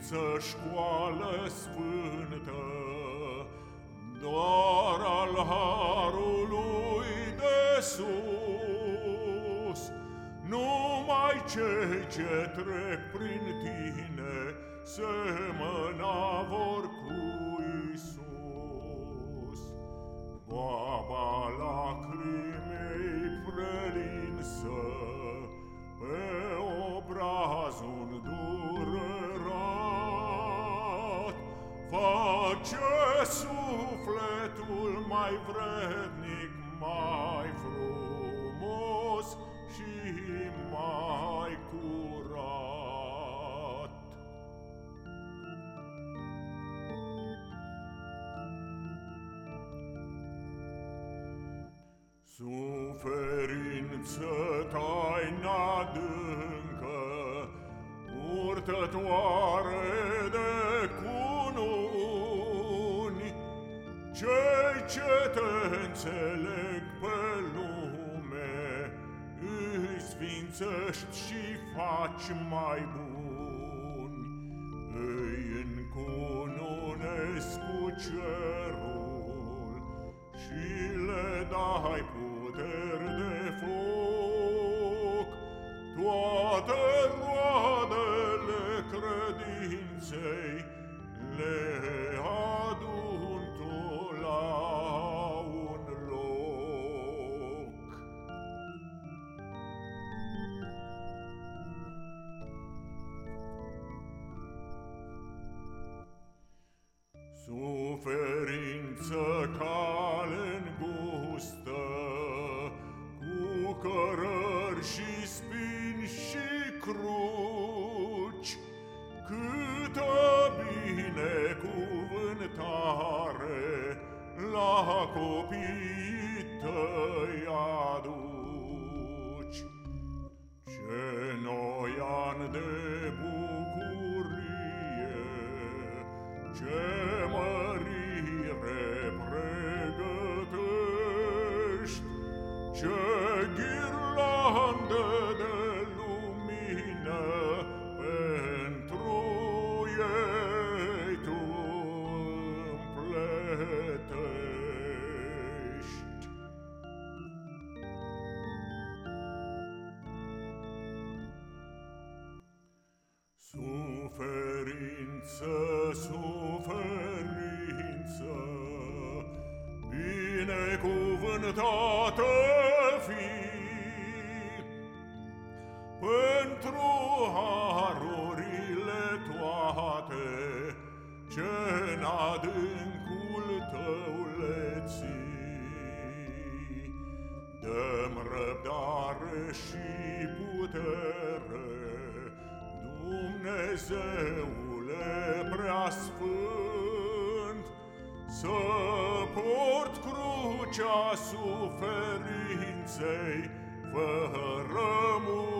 Suferință școală sfântă, doar al harului de sus. Numai cei ce trec prin tine semăna vor cu Isus. Face sufletul mai vrednic, mai frumos și mai curat. Suferință taina adâncă, purtătoare ce te înțeleg pe lume. Îi sfințești și faci mai buni Îi încununezi cu cerul Și le dai puteri de foc. Toate roadele copiii tăi aduci. Ce noi ani de bucurie, ce Ce ghirlandă de lumină pentru ei Suferință, suferință, binecuvântată fi pentru harurile toate ce în adâncul tău le ții. Dăm răbdare și putere, Dumnezeule preasfânt, să port crucea suferinței, fără murmur pe pământ.